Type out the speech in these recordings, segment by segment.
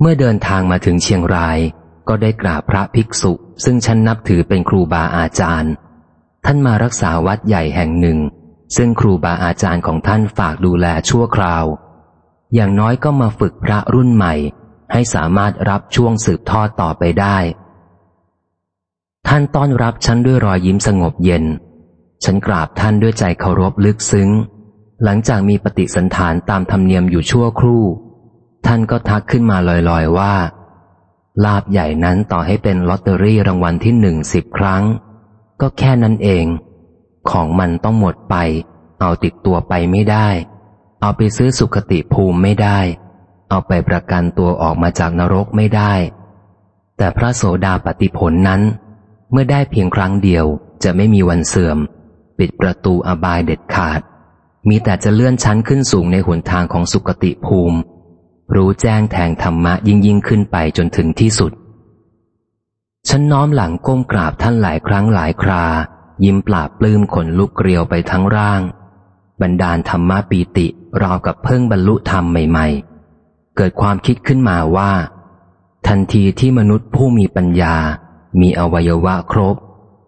เมื่อเดินทางมาถึงเชียงราย ก็ได้กราบพระภิกษุ ซึ่งฉันนับถือเป็นครูบาอาจารย์ ท่านมารักษาวัดใหญ่แห่งหนึ่ง ซึ่งครูบาอาจารย์ของท่านฝากดูแลชั่วคราว อย่างน้อยก็มาฝึกพระรุ่นใหม่ ให้สามารถรับช่วงสืบทอดต่อไปได้ ท่านต้อนรับฉันด้วยรอยยิ้มสงบเย็น ฉันกราบท่านด้วยใจเคารพลึกซึ้ง หลังจากมีปฏิสันฐานตามธรรมเนียมอยู่ชั่วครู่ ท่านก็ทักขึ้นมาลอยๆว่า ลาบใหญ่นั้นต่อให้เป็นลอตเตอรี่รางวัลที่หนึ่งสิบครั้ง ก็แค่นั้นเอง ของมันต้องหมดไป เอาติดตัวไปไม่ได้ เอาไปซื้อสุขติภูมิไม่ได้ เอาไปประกันตัวออกมาจากนรกไม่ได้ แต่พระโสดาปฏิผลนั้น เมื่อได้เพียงครั้งเดียวจะไม่มีวันเสื่อม ปิดประตูอบายเด็ดขาด มีแต่จะเลื่อนชั้นขึ้นสูงในหนทางของสุขติภูมิ รู้แจ้งแทงธรรมะยิ่งยิ่งขึ้นไปจนถึงที่สุด ฉันน้อมหลังก้มกราบท่านหลายครั้งหลายครา ยิ้มปราบปลื้มขนลุกเกลียวไปทั้งร่าง บรรดาลธรรมะปีติราวกับเพิ่งบรรลุธรรมใหม่ ๆ เกิดความคิดขึ้นมาว่า ทันทีที่มนุษย์ผู้มีปัญญา มีอวัยวะครบ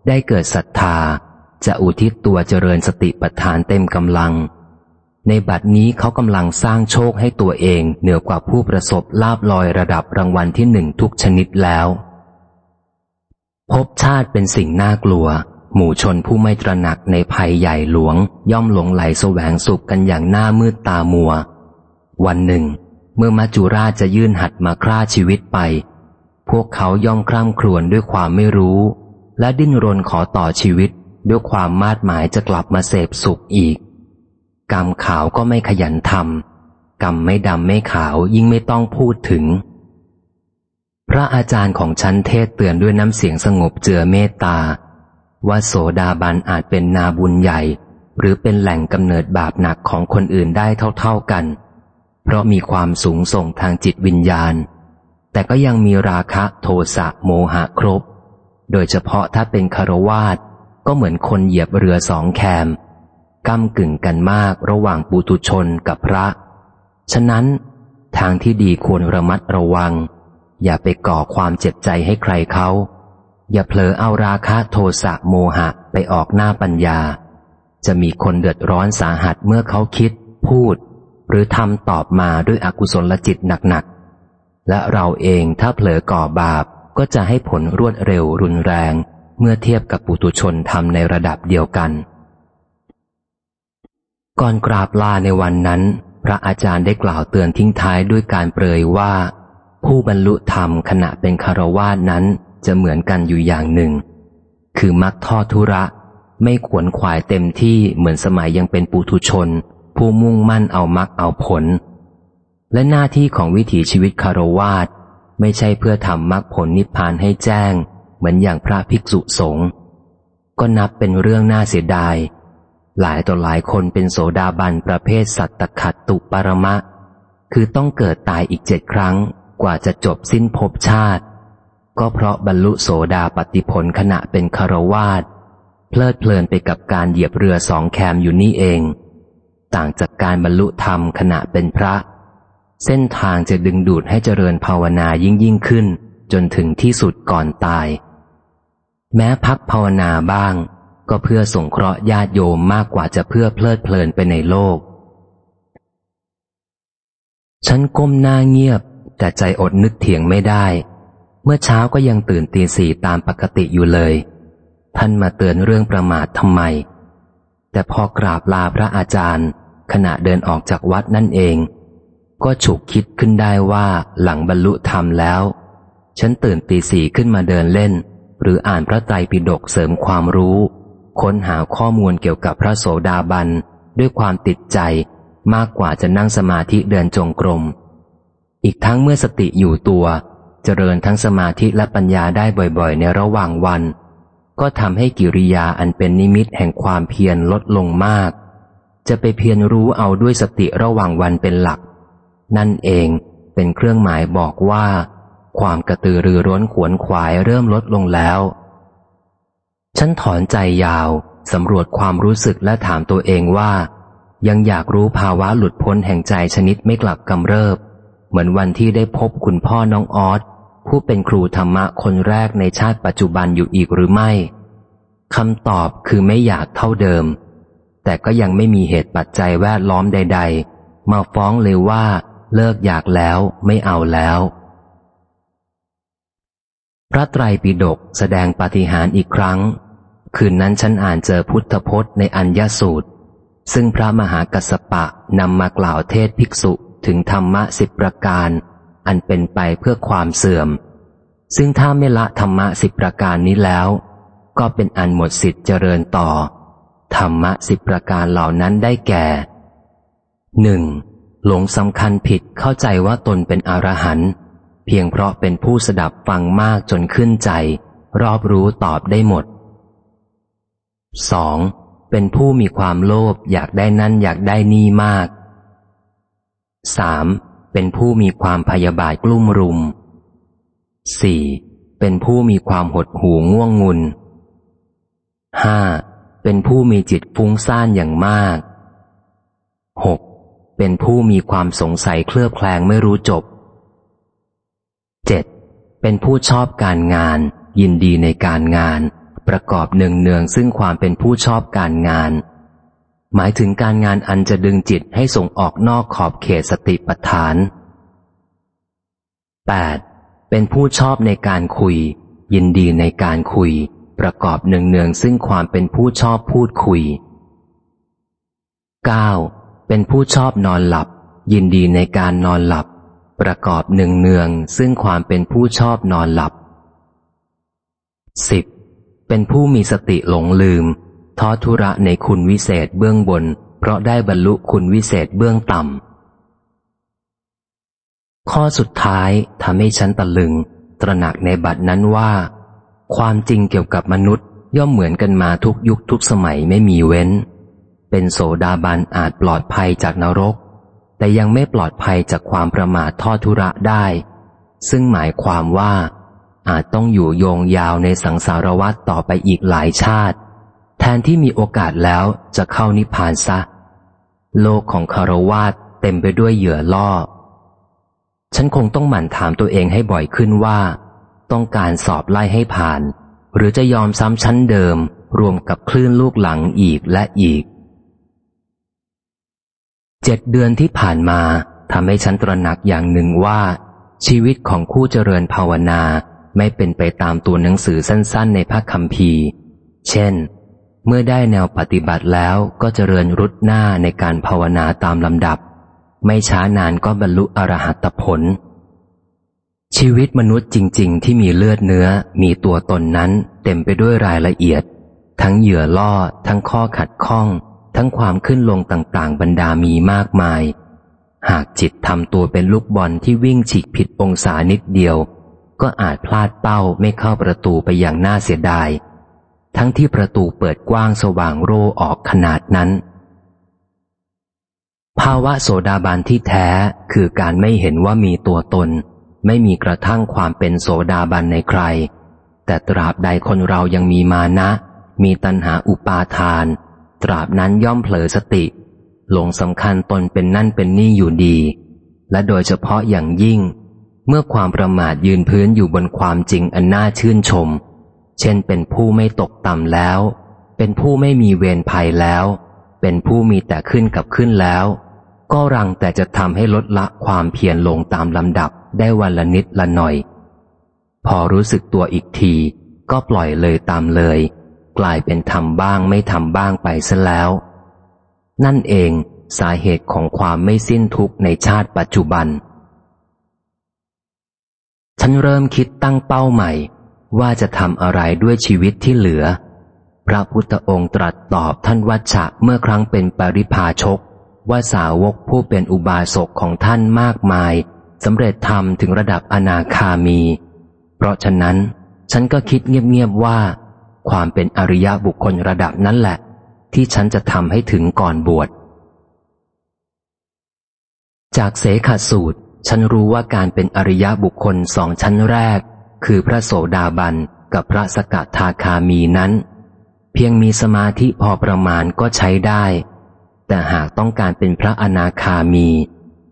ได้เกิดศรัทธา จะอุทิศตัวเจริญสติปัฏฐานเต็มกำลัง ในบัดนี้เขากำลังสร้างโชคให้ตัวเองเหนือกว่าผู้ประสบลาบลอยระดับรางวัลที่หนึ่งทุกชนิดแล้ว พบชาติเป็นสิ่งน่ากลัว หมู่ชนผู้ไม่ตระหนักในภัยใหญ่หลวง ย่อมหลงไหลแสวงสุขกันอย่างหน้ามืดตามัว วันหนึ่ง เมื่อมัจจุราชจะยื่นหัดมาฆ่าชีวิตไป พวกเขาย่อมคร่ำครวญด้วยความไม่รู้ และดิ้นรนขอต่อชีวิตด้วยความมาดหมายจะกลับมาเสพสุขอีก กรรมขาวก็ไม่ขยันทำกรรมไม่ดำไม่ขาวยิ่งไม่ต้องพูดถึง พระอาจารย์ของฉันเทศเตือนด้วยน้ำเสียงสงบเจือเมตตา ว่าโสดาบันอาจเป็นนาบุญใหญ่ หรือเป็นแหล่งกำเนิดบาปหนักของคนอื่นได้เท่าๆกัน เพราะมีความสูงส่งทางจิตวิญญาณ แต่ก็ยังมีราคะโทสะโมหะครบ โดยเฉพาะถ้าเป็นคารวาสก็เหมือนคนเหยียบเรือสองแคม ก้ากึ่งกันมากระหว่างปุตุชนกับพระ ฉะนั้น ทางที่ดีควรระมัดระวัง อย่าไปก่อความเจ็บใจให้ใครเขา อย่าเผลอเอาราคะโทสะโมหะไปออกหน้าปัญญา จะมีคนเดือดร้อนสาหัสเมื่อเขาคิด พูด หรือทำตอบมาด้วยอกุศลจิตหนักๆ และเราเองถ้าเผลอก่อบาปก็จะให้ผลรวดเร็วรุนแรง เมื่อเทียบกับปุตุชนทำในระดับเดียวกัน ก่อนกราบลาในวันนั้น พระอาจารย์ได้กล่าวเตือนทิ้งท้ายด้วยการเปรยว่า ผู้บรรลุธรรมขณะเป็นคารวาสนั้นจะเหมือนกันอยู่อย่างหนึ่ง คือมักทอดทุระ ไม่ขวนขวายเต็มที่เหมือนสมัยยังเป็นปุถุชน ผู้มุ่งมั่นเอามักเอาผล และหน้าที่ของวิถีชีวิตคารวาสไม่ใช่เพื่อทำมักผลนิพพานให้แจ้ง เหมือนอย่างพระภิกษุสงฆ์ก็นับเป็นเรื่องน่าเสียดาย หลายต่อหลายคนเป็นโสดาบันประเภทสัตตขัดตุปรมะ คือต้องเกิดตายอีกเจ็ดครั้งกว่าจะจบสิ้นภพชาติ ก็เพราะบรรลุโสดาปฏิผลขณะเป็นคารวาสเพลิดเพลินไปกับการเหยียบเรือสองแคมอยู่นี่เอง ต่างจากการบรรลุธรรมขณะเป็นพระ เส้นทางจะดึงดูดให้เจริญภาวนายิ่งยิ่งขึ้น จนถึงที่สุดก่อนตาย แม้พักภาวนาบ้าง ก็เพื่อสงเคราะห์ญาติโยมมากกว่าจะเพื่อเพลิดเพลินไปในโลก ฉันก้มหน้าเงียบ แต่ใจอดนึกเถียงไม่ได้ เมื่อเช้าก็ยังตื่นตีสี่ตามปกติอยู่เลย ท่านมาเตือนเรื่องประมาททำไม แต่พอกราบลาพระอาจารย์ ขณะเดินออกจากวัดนั่นเอง ก็ฉุกคิดขึ้นได้ว่าหลังบรรลุธรรมแล้ว ฉันตื่นตีสี่ขึ้นมาเดินเล่น หรืออ่านพระไตรปิฎกเสริมความรู้ ค้นหาข้อมูลเกี่ยวกับพระโสดาบันด้วยความติดใจมากกว่าจะนั่งสมาธิเดินจงกรม อีกทั้งเมื่อสติอยู่ตัว เจริญทั้งสมาธิและปัญญาได้บ่อยๆ ในระหว่างวัน ก็ทำให้กิริยาอันเป็นนิมิตแห่งความเพียรลดลงมาก จะไปเพียรรู้เอาด้วยสติระหว่างวันเป็นหลัก นั่นเองเป็นเครื่องหมายบอกว่า ความกระตือรือร้นขวนขวายเริ่มลดลงแล้ว ฉันถอนใจยาวสำรวจความรู้สึกและถามตัวเองว่า ยังอยากรู้ภาวะหลุดพ้นแห่งใจชนิดไม่กลับกำเริบ เหมือนวันที่ได้พบคุณพ่อน้องออสผู้เป็นครูธรรมะคนแรกในชาติปัจจุบันอยู่อีกหรือไม่คำตอบคือไม่อยากเท่าเดิม แต่ก็ยังไม่มีเหตุปัจจัยแวดล้อมใด ๆ มาฟ้องเลยว่า เลิกอยากแล้วไม่เอาแล้ว พระไตรปิฎกแสดงปาฏิหาริย์อีกครั้ง คืนนั้นฉันอ่านเจอพุทธพจน์ในอัญญสูตร ซึ่งพระมหากัสปะนำมากล่าวเทศภิกษุถึงธรรมะสิบประการ อันเป็นไปเพื่อความเสื่อม ซึ่งถ้าไม่ละธรรมะสิบประการนี้แล้ว ก็เป็นอันหมดสิทธิ์เจริญต่อ ธรรมะสิบประการเหล่านั้นได้แก่หนึ่งหลงสำคัญผิดเข้าใจว่าตนเป็นอรหันต์เพียงเพราะเป็นผู้สดับฟังมากจนขึ้นใจ รอบรู้ตอบได้หมด 2. เป็นผู้มีความโลภอยากได้นั่นอยากได้นี่มาก 3. เป็นผู้มีความพยาบาทกลุ่มรุม 4. เป็นผู้มีความหดหู่ง่วงงุน 5. เป็นผู้มีจิตฟุ้งซ่านอย่างมาก 6. เป็นผู้มีความสงสัยเคลือบแคลงไม่รู้จบ 7. เป็นผู้ชอบการงาน ยินดีในการงาน ประกอบเนืองเนืองซึ่งความเป็นผู้ชอบการงาน หมายถึงการงานอันจะดึงจิตให้ส่งออกนอกขอบเขตสติปัฏฐาน 8. เป็นผู้ชอบในการคุย ยินดีในการคุย ประกอบเนืองเนืองซึ่งความเป็นผู้ชอบพูดคุย 9. เป็นผู้ชอบนอนหลับ ยินดีในการนอนหลับ ประกอบหนึ่งเนืองซึ่งความเป็นผู้ชอบนอนหลับ 10. เป็นผู้มีสติหลงลืมท้อทุระในคุณวิเศษเบื้องบน เพราะได้บรรลุคุณวิเศษเบื้องต่ำ ข้อสุดท้ายทำให้ฉันตะลึง ตระหนักในบัดนั้นว่า ความจริงเกี่ยวกับมนุษย์ย่อมเหมือนกันมาทุกยุคทุกสมัยไม่มีเว้น เป็นโสดาบันอาจปลอดภัยจากนรก แต่ยังไม่ปลอดภัยจากความประมาททอดทุระได้ ซึ่งหมายความว่า อาจต้องอยู่โยงยาวในสังสารวัฏต่อไปอีกหลายชาติ แทนที่มีโอกาสแล้วจะเข้านิพพานซะ โลกของคารวาสเต็มไปด้วยเหยื่อล่อ ฉันคงต้องหมั่นถามตัวเองให้บ่อยขึ้นว่า ต้องการสอบไล่ให้ผ่าน หรือจะยอมซ้ำชั้นเดิม รวมกับคลื่นลูกหลังอีกและอีกเจ็ดเดือนที่ผ่านมาทำให้ฉันตระหนักอย่างหนึ่งว่า ชีวิตของคู่เจริญภาวนา ไม่เป็นไปตามตัวหนังสือสั้น ๆ ในพระคัมภีร์เช่น เมื่อได้แนวปฏิบัติแล้วก็เจริญรุดหน้าในการภาวนาตามลำดับ ไม่ช้านานก็บรรลุอรหัตผล ชีวิตมนุษย์จริง ๆ ที่มีเลือดเนื้อ มีตัวตนนั้นเต็มไปด้วยรายละเอียด ทั้งเหยื่อล่อ ทั้งข้อขัดข้อง ทั้งความขึ้นลงต่าง ๆ บรรดามีมากมาย หากจิตทำตัวเป็นลูกบอลที่วิ่งฉีกผิดองศานิดเดียว ก็อาจพลาดเป้าไม่เข้าประตูไปอย่างน่าเสียดาย ทั้งที่ประตูเปิดกว้างสว่างโรออกขนาดนั้น ภาวะโสดาบันที่แท้คือการไม่เห็นว่ามีตัวตน ไม่มีกระทั่งความเป็นโสดาบันในใคร แต่ตราบใดคนเรายังมีมานะ มีตัณหาอุปาทาน ตราบนั้นย่อมเผลอสติ หลงสำคัญตนเป็นนั่นเป็นนี่อยู่ดี และโดยเฉพาะอย่างยิ่ง เมื่อความประมาทยืนพื้นอยู่บนความจริงอันน่าชื่นชม เช่นเป็นผู้ไม่ตกต่ำแล้ว เป็นผู้ไม่มีเวรภัยแล้ว เป็นผู้มีแต่ขึ้นกับขึ้นแล้ว ก็รังแต่จะทำให้ลดละความเพียรลงตามลำดับได้วันละนิดละหน่อย พอรู้สึกตัวอีกที ก็ปล่อยเลยตามเลย กลายเป็นทำบ้างไม่ทำบ้างไปซะแล้ว นั่นเองสาเหตุของความไม่สิ้นทุกข์ในชาติปัจจุบัน ฉันเริ่มคิดตั้งเป้าใหม่ ว่าจะทำอะไรด้วยชีวิตที่เหลือ พระพุทธองค์ตรัสตอบท่านวัชชะเมื่อครั้งเป็นปริพาชก ว่าสาวกผู้เป็นอุบาสกของท่านมากมายสำเร็จธรรมถึงระดับอนาคามี เพราะฉะนั้น ฉันก็คิดเงียบๆว่า ความเป็นอริยบุคคลระดับนั้นแหละ ที่ฉันจะทำให้ถึงก่อนบวช จากเสขสูตร ฉันรู้ว่าการเป็นอริยบุคคลสองชั้นแรก คือพระโสดาบันกับพระสกทาคามีนั้น เพียงมีสมาธิพอประมาณก็ใช้ได้ แต่หากต้องการเป็นพระอนาคามี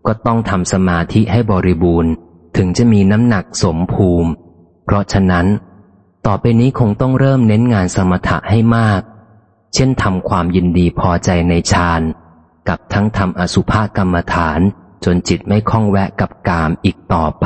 ก็ต้องทำสมาธิให้บริบูรณ์ ถึงจะมีน้ำหนักสมภูมิ เพราะฉะนั้น ต่อไปนี้คงต้องเริ่มเน้นงานสมถะให้มาก เช่นทำความยินดีพอใจในฌานกับทั้งทำอสุภกรรมฐาน จนจิตไม่คล้องแวะกับกามอีกต่อไป